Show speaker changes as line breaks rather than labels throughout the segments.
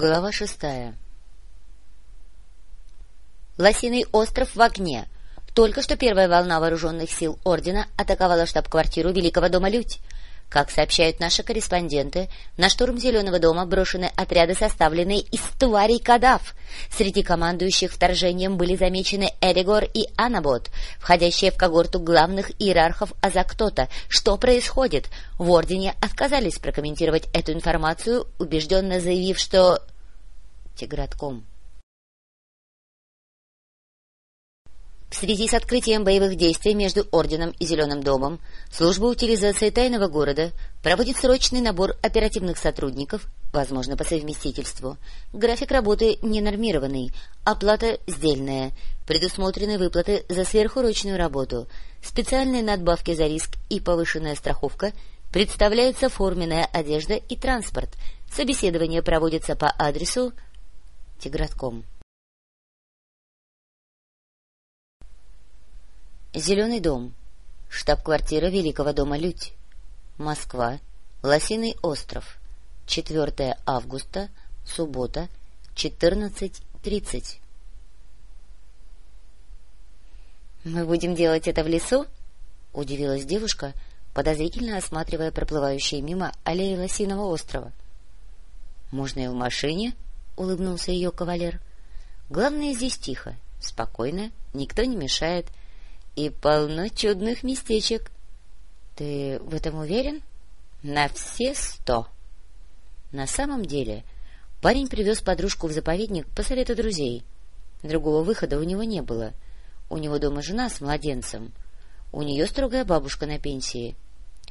Глава шестая Лосиный остров в огне. Только что первая волна вооруженных сил Ордена атаковала штаб-квартиру Великого дома Людь. Как сообщают наши корреспонденты, на штурм Зеленого дома брошены отряды, составленные из тварей кадав. Среди командующих вторжением были замечены Эригор и Анабот, входящие в когорту главных иерархов Азактота. Что происходит? В Ордене отказались прокомментировать эту информацию, убежденно заявив, что... Тигратком. В связи с открытием боевых действий между Орденом и Зеленым домом служба утилизации тайного города проводит срочный набор оперативных сотрудников, возможно, по совместительству. График работы ненормированный, оплата сдельная, предусмотрены выплаты за сверхурочную работу, специальные надбавки за риск и повышенная страховка, представляется форменная одежда и транспорт. Собеседование проводится по адресу Тигратком. Зеленый дом. Штаб-квартира Великого дома Людь. Москва. Лосиный остров. 4 августа. Суббота. 14.30. «Мы будем делать это в лесу?» — удивилась девушка, подозрительно осматривая проплывающие мимо аллеи Лосиного острова. «Можно и в машине?» — улыбнулся ее кавалер. «Главное, здесь тихо, спокойно, никто не мешает» и полно чудных местечек. Ты в этом уверен? На все сто. На самом деле парень привез подружку в заповедник по совету друзей. Другого выхода у него не было. У него дома жена с младенцем. У нее строгая бабушка на пенсии.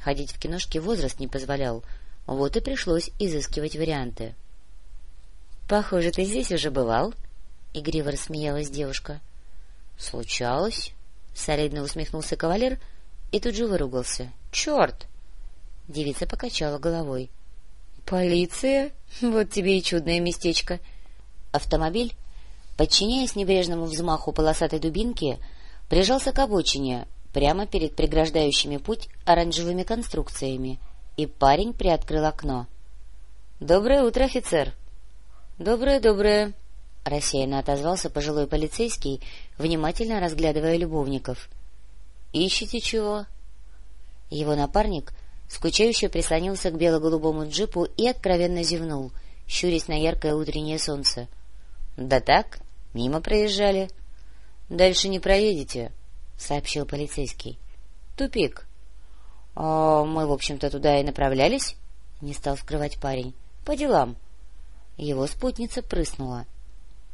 Ходить в киношки возраст не позволял, вот и пришлось изыскивать варианты. — Похоже, ты здесь уже бывал? — игриво рассмеялась девушка. — Случалось. — солидно усмехнулся кавалер и тут же выругался. — Черт! Девица покачала головой. — Полиция? Вот тебе и чудное местечко. Автомобиль, подчиняясь небрежному взмаху полосатой дубинки, прижался к обочине прямо перед преграждающими путь оранжевыми конструкциями, и парень приоткрыл окно. — Доброе утро, офицер! — Доброе, доброе! — рассеянно отозвался пожилой полицейский, внимательно разглядывая любовников. — Ищете чего? Его напарник скучающе прислонился к бело-голубому джипу и откровенно зевнул, щурясь на яркое утреннее солнце. — Да так, мимо проезжали. — Дальше не проедете, — сообщил полицейский. — Тупик. — А мы, в общем-то, туда и направлялись, — не стал скрывать парень. — По делам. Его спутница прыснула. —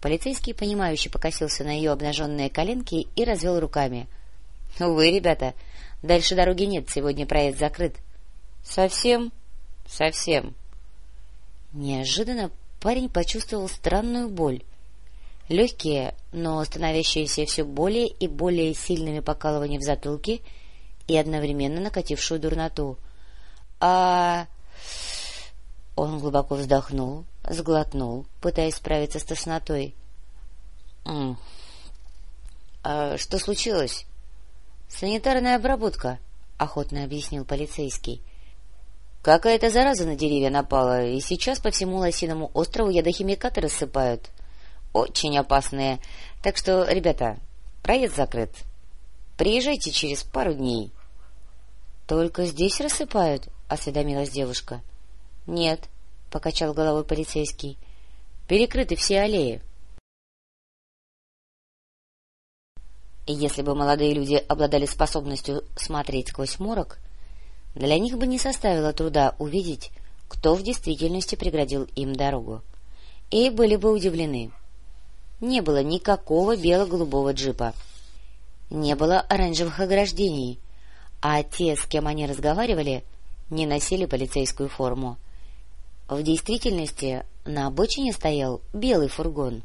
Полицейский, понимающий, покосился на ее обнаженные коленки и развел руками. — Увы, ребята, дальше дороги нет, сегодня проезд закрыт. — Совсем? — Совсем. Неожиданно парень почувствовал странную боль. Легкие, но становящиеся все более и более сильными покалывания в затылке и одновременно накатившую дурноту. — А... Он глубоко вздохнул, сглотнул, пытаясь справиться с тошнотой. «М а что случилось? — Санитарная обработка, — охотно объяснил полицейский. — Какая-то зараза на деревья напала, и сейчас по всему Лосиному острову ядохимикаты рассыпают. Очень опасные. Так что, ребята, проезд закрыт. Приезжайте через пару дней. — Только здесь рассыпают? — осведомилась девушка. — Нет, — покачал головой полицейский. — Перекрыты все аллеи. И если бы молодые люди обладали способностью смотреть сквозь морок, для них бы не составило труда увидеть, кто в действительности преградил им дорогу. И были бы удивлены. Не было никакого бело-голубого джипа. Не было оранжевых ограждений, а те, с кем они разговаривали, не носили полицейскую форму. В действительности на обочине стоял белый фургон,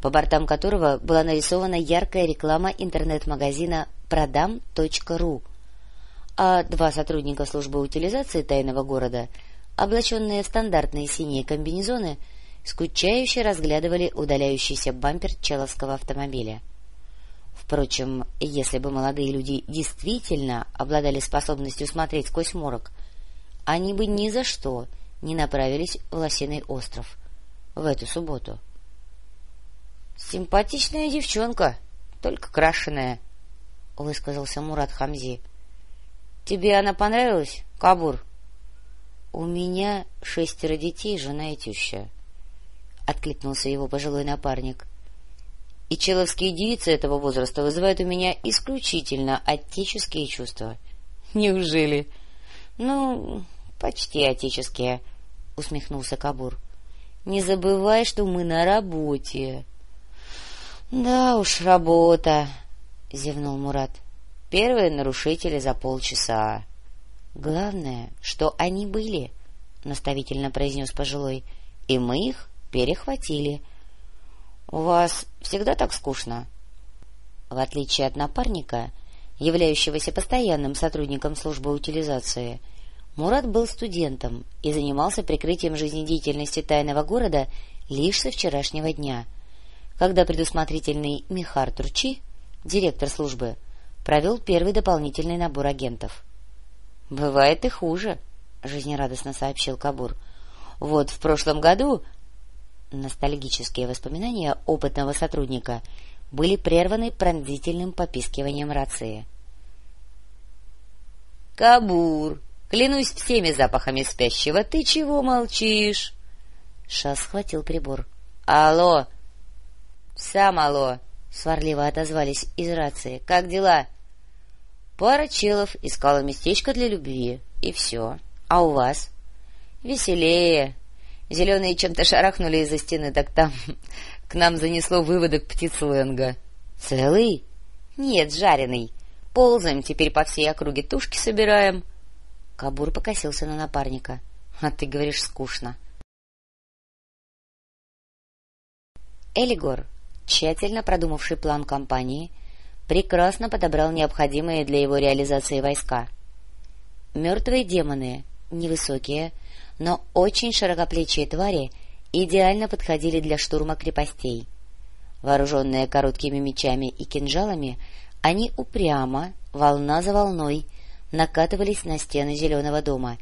по бортам которого была нарисована яркая реклама интернет-магазина «Продам.ру», а два сотрудника службы утилизации тайного города, облаченные в стандартные синие комбинезоны, скучающе разглядывали удаляющийся бампер человского автомобиля. Впрочем, если бы молодые люди действительно обладали способностью смотреть сквозь морок, они бы ни за что не направились в Лосиный остров. в эту субботу? — Симпатичная девчонка, только крашеная, — высказался Мурат Хамзи. — Тебе она понравилась, Кабур? — У меня шестеро детей, жена и теща, — откликнулся его пожилой напарник. — И человские девицы этого возраста вызывают у меня исключительно отеческие чувства. — Неужели? — Ну, почти отеческие, — усмехнулся Кабур. — Не забывай, что мы на работе. — Да уж, работа, — зевнул Мурат. — Первые нарушители за полчаса. — Главное, что они были, — наставительно произнес пожилой, — и мы их перехватили. — У вас всегда так скучно? В отличие от напарника, являющегося постоянным сотрудником службы утилизации, Мурат был студентом и занимался прикрытием жизнедеятельности тайного города лишь со вчерашнего дня, когда предусмотрительный Михар Турчи, директор службы, провел первый дополнительный набор агентов. — Бывает и хуже, — жизнерадостно сообщил Кабур. — Вот в прошлом году... Ностальгические воспоминания опытного сотрудника были прерваны пронзительным попискиванием рации. — Кабур, клянусь всеми запахами спящего, ты чего молчишь? Шас схватил прибор. — Алло! — Сам алло! — сварливо отозвались из рации. — Как дела? — Пара челов искала местечко для любви, и все. А у вас? Веселее. Зеленые чем-то шарахнули из-за стены, так там к нам занесло выводок птиц Лэнга. Целый? Нет, жареный. Ползаем теперь по всей округе, тушки собираем. Кабур покосился на напарника. А ты говоришь, скучно. Элигор, тщательно продумавший план компании, — прекрасно подобрал необходимые для его реализации войска. Мертвые демоны, невысокие, но очень широкоплечие твари, идеально подходили для штурма крепостей. Вооруженные короткими мечами и кинжалами, они упрямо, волна за волной, накатывались на стены зеленого дома,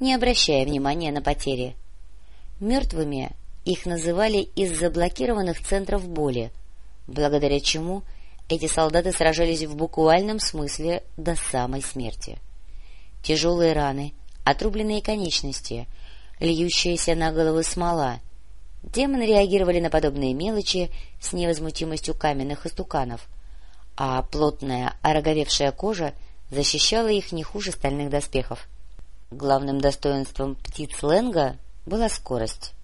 не обращая внимания на потери. Мертвыми их называли из заблокированных центров боли, благодаря чему — эти солдаты сражались в буквальном смысле до самой смерти. Тяжелые раны, отрубленные конечности, льющаяся на головы смола. Демоны реагировали на подобные мелочи с невозмутимостью каменных истуканов, а плотная, ороговевшая кожа защищала их не хуже стальных доспехов. Главным достоинством птиц Ленга была скорость.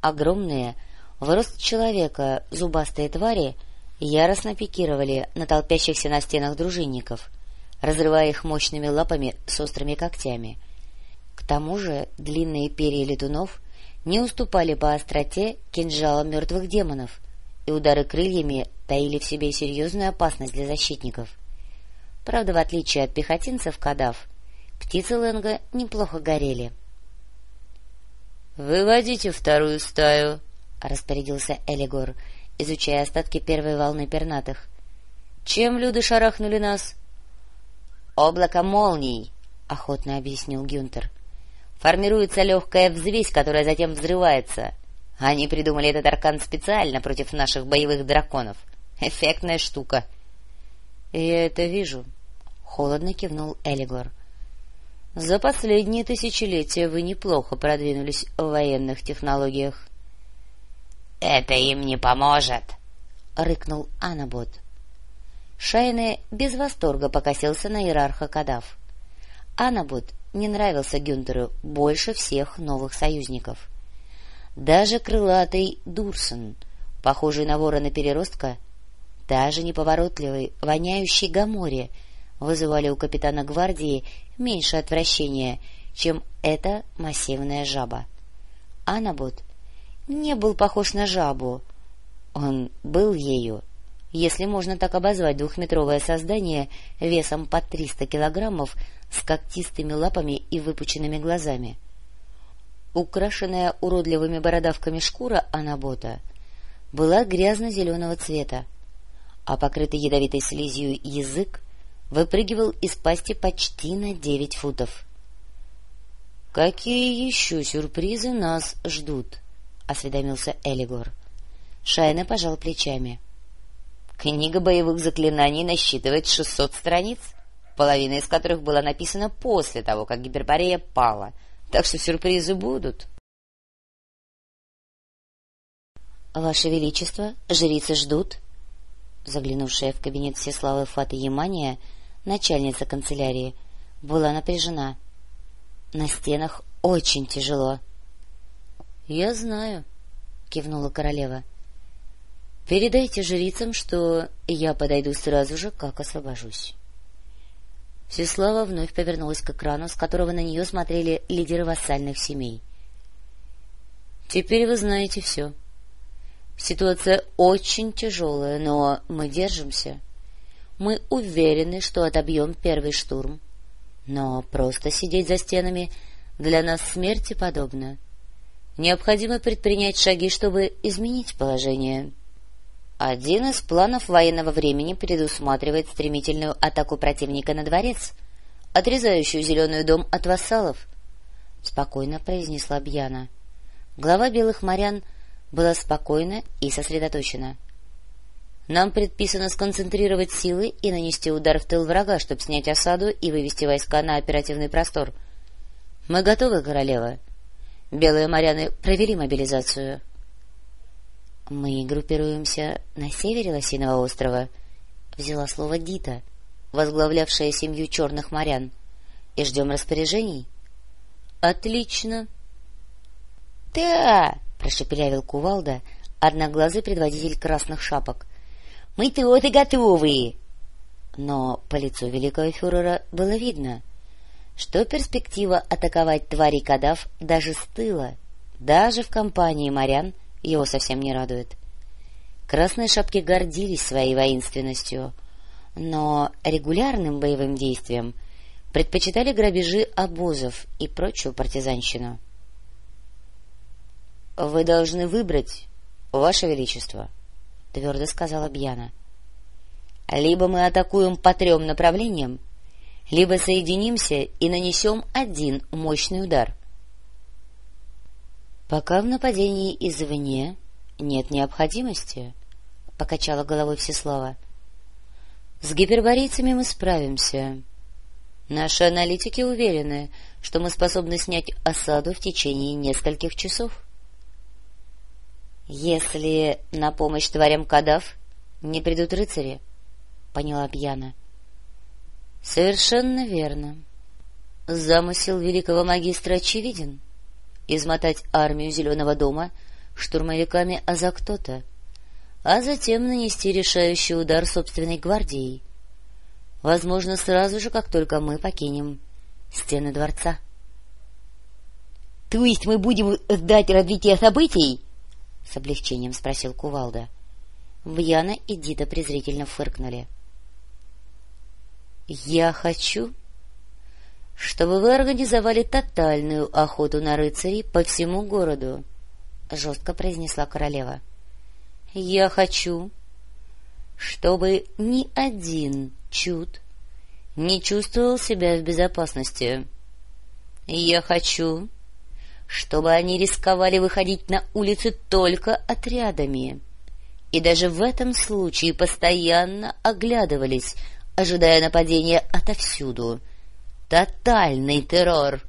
Огромные, в рост человека, зубастые твари — яростно пикировали на толпящихся на стенах дружинников, разрывая их мощными лапами с острыми когтями. К тому же длинные перья летунов не уступали по остроте кинжалам мертвых демонов, и удары крыльями таили в себе серьезную опасность для защитников. Правда, в отличие от пехотинцев кадав, птицы Ленга неплохо горели. — Выводите вторую стаю, — распорядился Элигор, изучая остатки первой волны пернатых. — Чем люди шарахнули нас? — Облако молний, — охотно объяснил Гюнтер. — Формируется легкая взвесь, которая затем взрывается. Они придумали этот аркан специально против наших боевых драконов. Эффектная штука. — Я это вижу, — холодно кивнул Элигор. — За последние тысячелетия вы неплохо продвинулись в военных технологиях. — это им не поможет, — рыкнул Анабот. Шайне без восторга покосился на иерарха Кадав. Анабот не нравился Гюнтеру больше всех новых союзников. Даже крылатый Дурсон, похожий на ворона-переростка, даже неповоротливый, воняющий Гаморе, вызывали у капитана гвардии меньше отвращения, чем эта массивная жаба. Анабот не был похож на жабу. Он был ею, если можно так обозвать двухметровое создание весом под триста килограммов с когтистыми лапами и выпученными глазами. Украшенная уродливыми бородавками шкура анабота была грязно-зеленого цвета, а покрытый ядовитой слизью язык выпрыгивал из пасти почти на девять футов. — Какие еще сюрпризы нас ждут? ——— осведомился Элигор. Шайна пожал плечами. — Книга боевых заклинаний насчитывает шестьсот страниц, половина из которых была написана после того, как Гиперборея пала, так что сюрпризы будут. — Ваше Величество, жрицы ждут. Заглянувшая в кабинет Всеславы Фаты Ямания, начальница канцелярии, была напряжена. На стенах очень тяжело. — Я знаю, — кивнула королева. — Передайте жрицам, что я подойду сразу же, как освобожусь. Всеслава вновь повернулась к экрану, с которого на нее смотрели лидеры вассальных семей. — Теперь вы знаете все. Ситуация очень тяжелая, но мы держимся. Мы уверены, что отобьем первый штурм. Но просто сидеть за стенами для нас смерти подобно. Необходимо предпринять шаги, чтобы изменить положение. — один из планов военного времени предусматривает стремительную атаку противника на дворец, отрезающую Зеленый дом от вассалов, — спокойно произнесла Бьяна. Глава белых морян была спокойна и сосредоточена. — Нам предписано сконцентрировать силы и нанести удар в тыл врага, чтобы снять осаду и вывести войска на оперативный простор. — Мы готовы, королева. Белые моряны провели мобилизацию. —— Мы группируемся на севере Лосиного острова, — взяла слово Дита, возглавлявшая семью черных морян, — и ждем распоряжений. — Отлично. — Да, — прошепелявил Кувалда, одноглазый предводитель красных шапок. — Мы и готовы. Но по лицу великого фюрера было видно, что перспектива атаковать твари кадав даже с тыла, даже в компании морян — его совсем не радует. Красные шапки гордились своей воинственностью, но регулярным боевым действиям предпочитали грабежи обозов и прочую партизанщину. — Вы должны выбрать, Ваше Величество, — твердо сказала Бьяна. — Либо мы атакуем по трем направлениям, либо соединимся и нанесем один мощный удар — Пока в нападении извне нет необходимости, — покачала головой Всеслава. — С гиперборейцами мы справимся. Наши аналитики уверены, что мы способны снять осаду в течение нескольких часов. — Если на помощь тварям кадав не придут рыцари, — поняла Пьяна. — Совершенно верно. Замысел великого магистра очевиден. — измотать армию Зеленого дома штурмовиками Азактота, а затем нанести решающий удар собственной гвардией. Возможно, сразу же, как только мы покинем стены дворца. — То есть мы будем ждать развития событий? — с облегчением спросил Кувалда. Бьяна и Дита презрительно фыркнули. — Я хочу чтобы вы организовали тотальную охоту на рыцарей по всему городу, — жестко произнесла королева. — Я хочу, чтобы ни один чуд не чувствовал себя в безопасности. Я хочу, чтобы они рисковали выходить на улицы только отрядами, и даже в этом случае постоянно оглядывались, ожидая нападения отовсюду — Тотальный террор.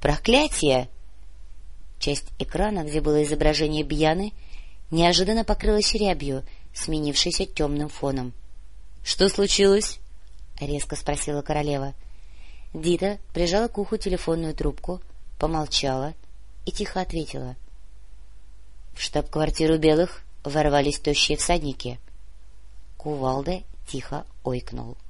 Проклятие! Часть экрана, где было изображение Бьяны, неожиданно покрылась рябью, сменившейся темным фоном. — Что случилось? — резко спросила королева. Дита прижала к уху телефонную трубку, помолчала и тихо ответила. В штаб-квартиру белых ворвались тощие всадники. Кувалда тихо ойкнул. —